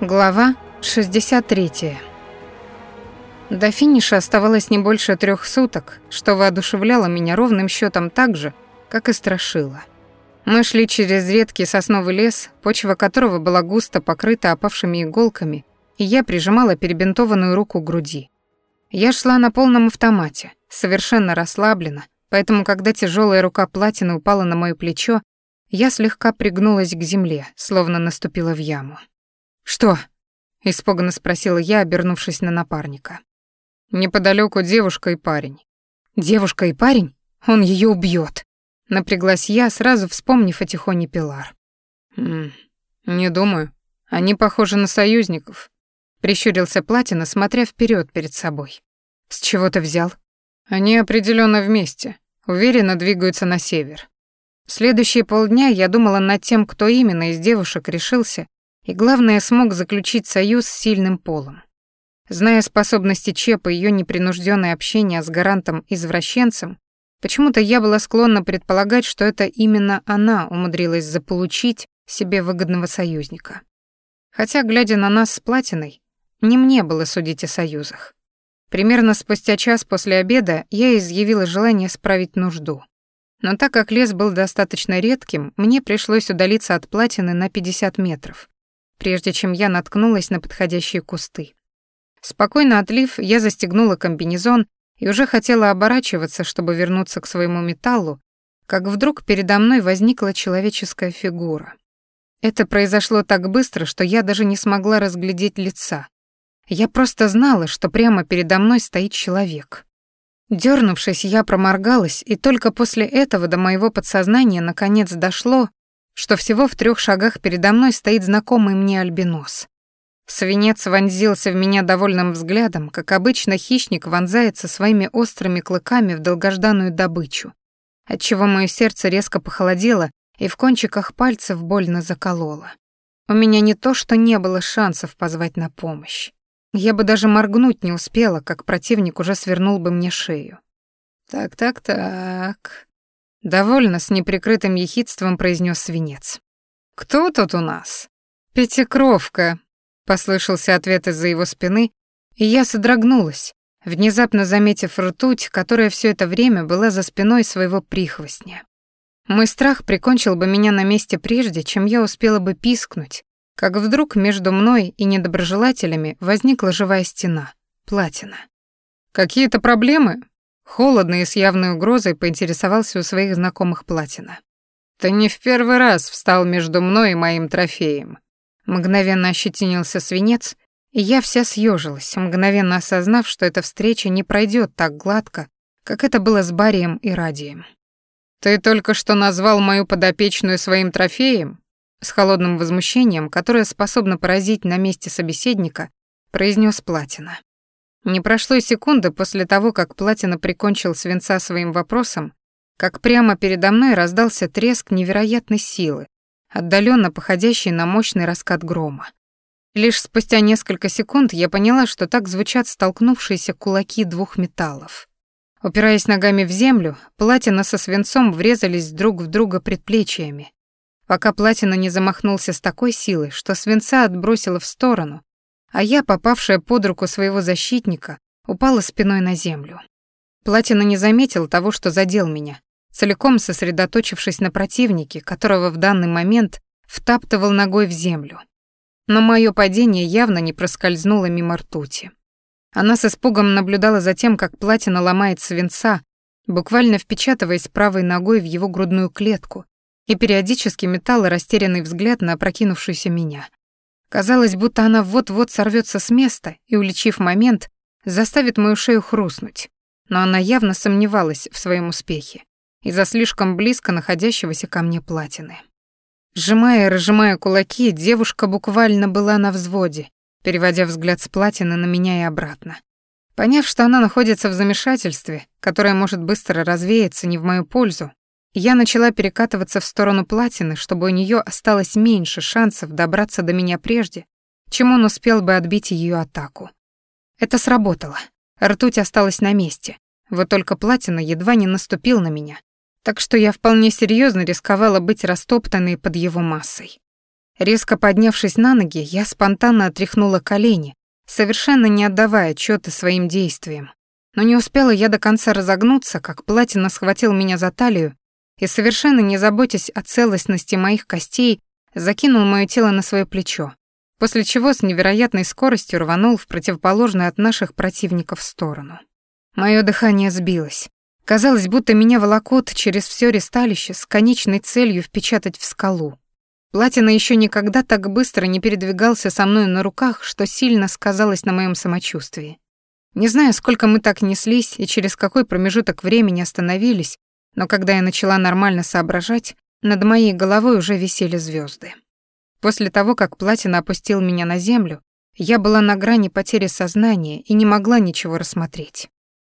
Глава 63. До финиша оставалось не больше трех суток, что воодушевляло меня ровным счетом так же, как и страшило. Мы шли через редкий сосновый лес, почва которого была густо покрыта опавшими иголками, и я прижимала перебинтованную руку к груди. Я шла на полном автомате, совершенно расслаблена, поэтому когда тяжелая рука платины упала на моё плечо, я слегка пригнулась к земле, словно наступила в яму. «Что?» — испуганно спросила я, обернувшись на напарника. «Неподалёку девушка и парень». «Девушка и парень? Он её убьёт!» Напряглась я, сразу вспомнив о Тихоне Пилар. «М «Не думаю. Они похожи на союзников», — прищурился Платина, смотря вперёд перед собой. «С чего ты взял?» «Они определённо вместе. Уверенно двигаются на север. Следующие полдня я думала над тем, кто именно из девушек решился и, главное, смог заключить союз с сильным полом. Зная способности Чепа и её непринужденное общение с гарантом-извращенцем, почему-то я была склонна предполагать, что это именно она умудрилась заполучить себе выгодного союзника. Хотя, глядя на нас с Платиной, не мне было судить о союзах. Примерно спустя час после обеда я изъявила желание справить нужду. Но так как лес был достаточно редким, мне пришлось удалиться от платины на 50 метров, прежде чем я наткнулась на подходящие кусты. Спокойно отлив, я застегнула комбинезон и уже хотела оборачиваться, чтобы вернуться к своему металлу, как вдруг передо мной возникла человеческая фигура. Это произошло так быстро, что я даже не смогла разглядеть лица. Я просто знала, что прямо передо мной стоит человек. Дёрнувшись, я проморгалась, и только после этого до моего подсознания наконец дошло, что всего в трех шагах передо мной стоит знакомый мне альбинос. Свинец вонзился в меня довольным взглядом, как обычно хищник вонзается своими острыми клыками в долгожданную добычу, отчего мое сердце резко похолодело и в кончиках пальцев больно закололо. У меня не то, что не было шансов позвать на помощь. Я бы даже моргнуть не успела, как противник уже свернул бы мне шею. «Так-так-так», Довольно с неприкрытым ехидством произнес свинец. «Кто тут у нас?» «Пятикровка», — послышался ответ из-за его спины, и я содрогнулась, внезапно заметив ртуть, которая все это время была за спиной своего прихвостня. Мой страх прикончил бы меня на месте прежде, чем я успела бы пискнуть, как вдруг между мной и недоброжелателями возникла живая стена, платина. «Какие-то проблемы?» Холодно и с явной угрозой поинтересовался у своих знакомых Платина. «Ты не в первый раз встал между мной и моим трофеем». Мгновенно ощетинился свинец, и я вся съежилась, мгновенно осознав, что эта встреча не пройдет так гладко, как это было с Барием и Радием. «Ты только что назвал мою подопечную своим трофеем?» С холодным возмущением, которое способно поразить на месте собеседника, произнес Платина. Не прошло и секунды после того, как Платина прикончил свинца своим вопросом, как прямо передо мной раздался треск невероятной силы, отдаленно походящий на мощный раскат грома. Лишь спустя несколько секунд я поняла, что так звучат столкнувшиеся кулаки двух металлов. Упираясь ногами в землю, платина со свинцом врезались друг в друга предплечьями, пока платина не замахнулся с такой силой, что свинца отбросило в сторону, а я, попавшая под руку своего защитника, упала спиной на землю. Платина не заметил того, что задел меня, целиком сосредоточившись на противнике, которого в данный момент втаптывал ногой в землю. Но мое падение явно не проскользнуло мимо ртути. Она с испугом наблюдала за тем, как платина ломает свинца, буквально впечатываясь правой ногой в его грудную клетку, и периодически метала растерянный взгляд на опрокинувшуюся меня. Казалось, будто она вот-вот сорвется с места и, уличив момент, заставит мою шею хрустнуть. Но она явно сомневалась в своем успехе из-за слишком близко находящегося ко мне платины. Сжимая и разжимая кулаки, девушка буквально была на взводе, переводя взгляд с платины на меня и обратно. Поняв, что она находится в замешательстве, которое может быстро развеяться не в мою пользу, я начала перекатываться в сторону платины, чтобы у нее осталось меньше шансов добраться до меня прежде, чем он успел бы отбить ее атаку. Это сработало. Ртуть осталась на месте. Вот только платина едва не наступил на меня, так что я вполне серьезно рисковала быть растоптанной под его массой. Резко поднявшись на ноги, я спонтанно отряхнула колени, совершенно не отдавая отчёта своим действиям. Но не успела я до конца разогнуться, как платина схватил меня за талию и, совершенно не заботясь о целостности моих костей, закинул моё тело на своё плечо, после чего с невероятной скоростью рванул в противоположную от наших противников сторону. Моё дыхание сбилось. Казалось, будто меня волокут через всё ресталище с конечной целью впечатать в скалу. Платина ещё никогда так быстро не передвигался со мной на руках, что сильно сказалось на моём самочувствии. Не знаю, сколько мы так неслись и через какой промежуток времени остановились, но когда я начала нормально соображать, над моей головой уже висели звезды. После того, как Платина опустил меня на землю, я была на грани потери сознания и не могла ничего рассмотреть.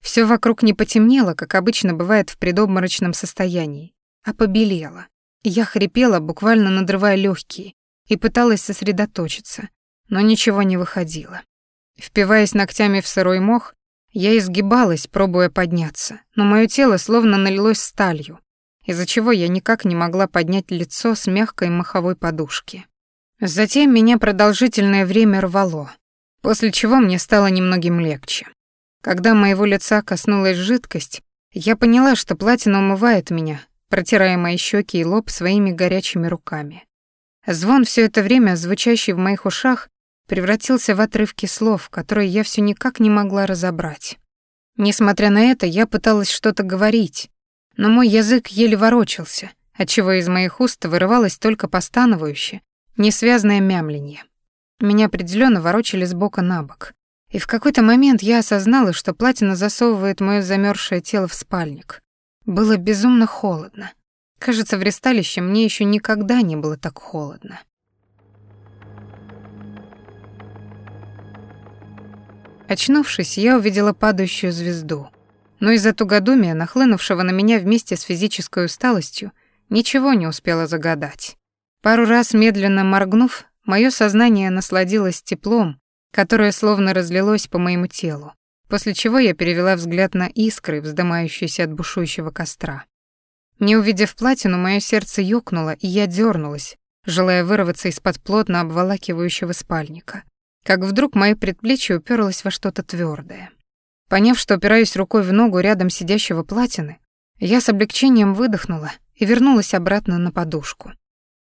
Все вокруг не потемнело, как обычно бывает в предобморочном состоянии, а побелело. Я хрипела, буквально надрывая легкие, и пыталась сосредоточиться, но ничего не выходило. Впиваясь ногтями в сырой мох, я изгибалась, пробуя подняться, но мое тело словно налилось сталью, из-за чего я никак не могла поднять лицо с мягкой маховой подушки. Затем меня продолжительное время рвало, после чего мне стало немногим легче. Когда моего лица коснулась жидкость, я поняла, что платина умывает меня, протирая мои щеки и лоб своими горячими руками. Звон все это время, звучащий в моих ушах, превратился в отрывки слов, которые я все никак не могла разобрать. Несмотря на это, я пыталась что-то говорить, но мой язык еле ворочался, отчего из моих уст вырывалось только постановающее, несвязное мямленье. Меня определенно ворочали с бока на бок. И в какой-то момент я осознала, что платина засовывает моё замёрзшее тело в спальник. Было безумно холодно. Кажется, в ресталище мне ещё никогда не было так холодно. Очнувшись, я увидела падающую звезду. Но из-за тугодумия, нахлынувшего на меня вместе с физической усталостью, ничего не успела загадать. Пару раз медленно моргнув, мое сознание насладилось теплом, которое словно разлилось по моему телу, после чего я перевела взгляд на искры, вздымающиеся от бушующего костра. Не увидев платину, мое сердце ёкнуло, и я дернулась, желая вырваться из-под плотно обволакивающего спальника как вдруг мое предплечье уперлось во что-то твердое. Поняв, что опираюсь рукой в ногу рядом сидящего платины, я с облегчением выдохнула и вернулась обратно на подушку.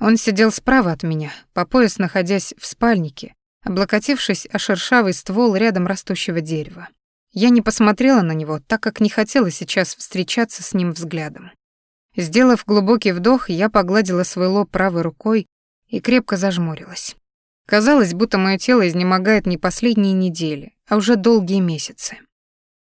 Он сидел справа от меня, по пояс находясь в спальнике, облокотившись о шершавый ствол рядом растущего дерева. Я не посмотрела на него, так как не хотела сейчас встречаться с ним взглядом. Сделав глубокий вдох, я погладила свой лоб правой рукой и крепко зажмурилась. Казалось, будто мое тело изнемогает не последние недели, а уже долгие месяцы.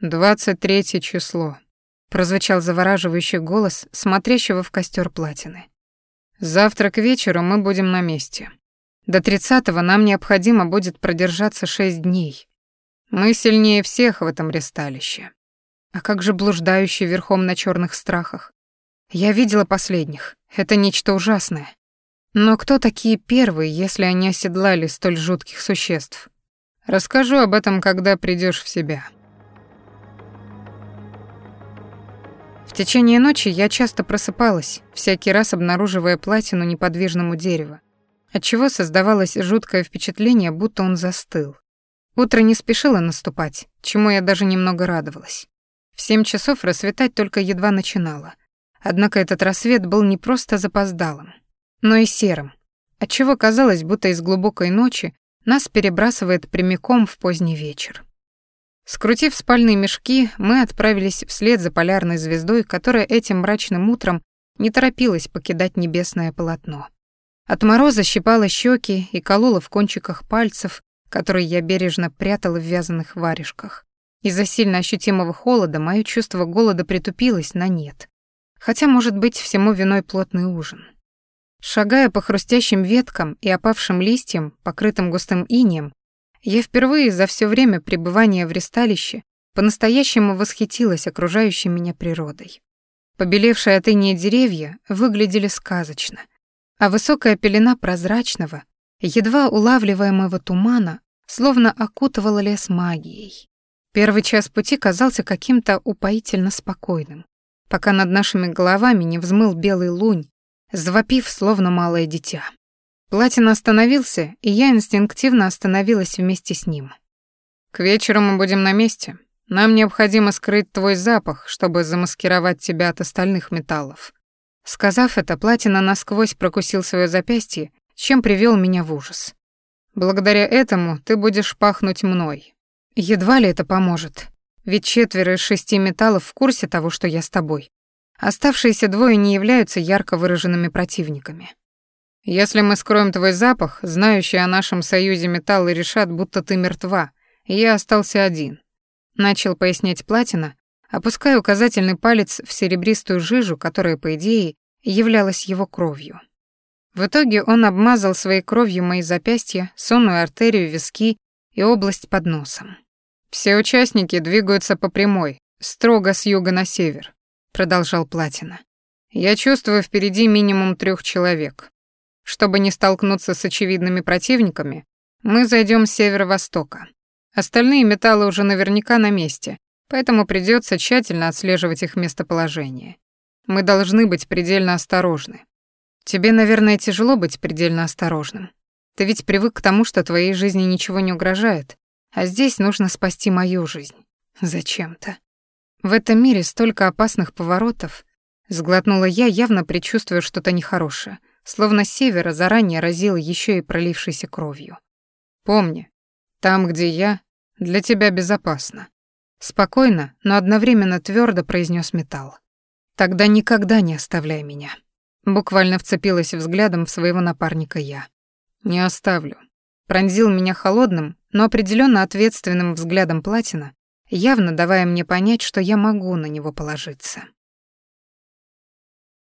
«Двадцать третье число», — прозвучал завораживающий голос смотрящего в костер платины. «Завтра к вечеру мы будем на месте. До тридцатого нам необходимо будет продержаться шесть дней. Мы сильнее всех в этом ресталище. А как же блуждающие верхом на черных страхах? Я видела последних. Это нечто ужасное. Но кто такие первые, если они оседлали столь жутких существ? Расскажу об этом, когда придешь в себя. В течение ночи я часто просыпалась, всякий раз обнаруживая платину неподвижному дереву, отчего создавалось жуткое впечатление, будто он застыл. Утро не спешило наступать, чему я даже немного радовалась. В семь часов рассветать только едва начинало. Однако этот рассвет был не просто запоздалым но и серым, отчего казалось, будто из глубокой ночи нас перебрасывает прямиком в поздний вечер. Скрутив спальные мешки, мы отправились вслед за полярной звездой, которая этим мрачным утром не торопилась покидать небесное полотно. От мороза щипала щеки и колола в кончиках пальцев, которые я бережно прятала в вязаных варежках. Из-за сильно ощутимого холода мое чувство голода притупилось на нет. Хотя, может быть, всему виной плотный ужин. Шагая по хрустящим веткам и опавшим листьям, покрытым густым инеем, я впервые за все время пребывания в ресталище по-настоящему восхитилась окружающей меня природой. Побелевшие от иния деревья выглядели сказочно, а высокая пелена прозрачного, едва улавливаемого тумана словно окутывала лес магией. Первый час пути казался каким-то упоительно спокойным, пока над нашими головами не взмыл белый лунь, завопив, словно малое дитя. Платин остановился, и я инстинктивно остановилась вместе с ним. «К вечеру мы будем на месте. Нам необходимо скрыть твой запах, чтобы замаскировать тебя от остальных металлов». Сказав это, Платина насквозь прокусил свое запястье, чем привел меня в ужас. «Благодаря этому ты будешь пахнуть мной». «Едва ли это поможет, ведь четверо из шести металлов в курсе того, что я с тобой. Оставшиеся двое не являются ярко выраженными противниками». Если мы скроем твой запах, знающие о нашем союзе металлы решат, будто ты мертва, и я остался один. Начал пояснять Платина, опуская указательный палец в серебристую жижу, которая, по идее, являлась его кровью. В итоге он обмазал своей кровью мои запястья, сонную артерию, виски и область под носом. «Все участники двигаются по прямой, строго с юга на север», — продолжал Платина. «Я чувствую впереди минимум трех человек. Чтобы не столкнуться с очевидными противниками, мы зайдем с северо-востока. Остальные металлы уже наверняка на месте, поэтому придется тщательно отслеживать их местоположение. Мы должны быть предельно осторожны. Тебе, наверное, тяжело быть предельно осторожным. Ты ведь привык к тому, что твоей жизни ничего не угрожает, а здесь нужно спасти мою жизнь. Зачем-то. В этом мире столько опасных поворотов. Сглотнула я, явно предчувствуя что-то нехорошее словно севера заранее разило еще и пролившейся кровью. «Помни, там, где я, для тебя безопасно». Спокойно, но одновременно твердо произнес металл. «Тогда никогда не оставляй меня». Буквально вцепилась взглядом в своего напарника я. «Не оставлю». Пронзил меня холодным, но определенно ответственным взглядом платина, явно давая мне понять, что я могу на него положиться.